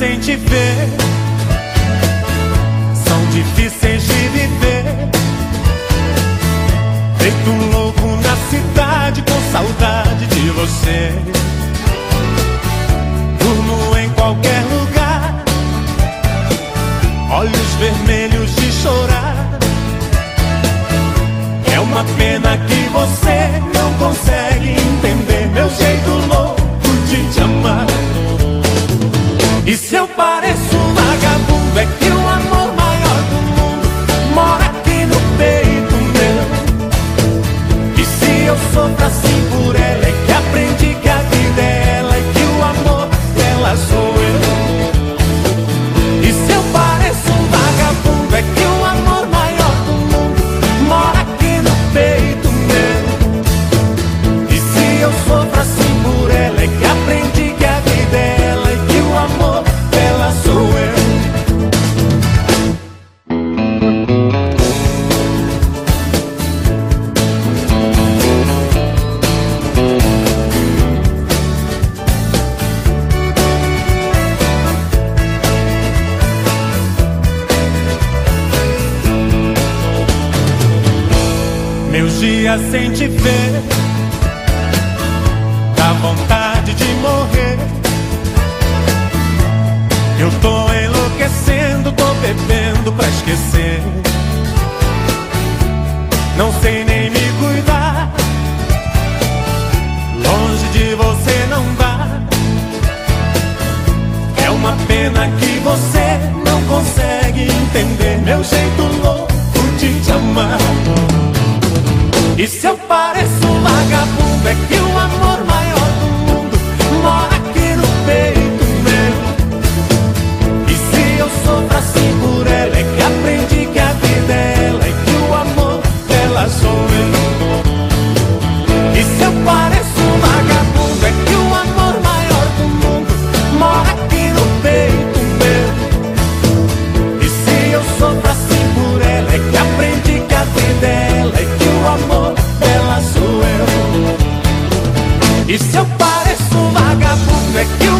sem te ver, são difíceis de viver. Feito um louco na cidade com saudade de você. Durmo em qualquer lugar, olhos vermelhos de chorar. É uma pena que você seu pai. Meus dias sem te ver, dá vontade de morrer. Eu tô enlouquecendo, tô bebendo pra esquecer. Não sei nem me make you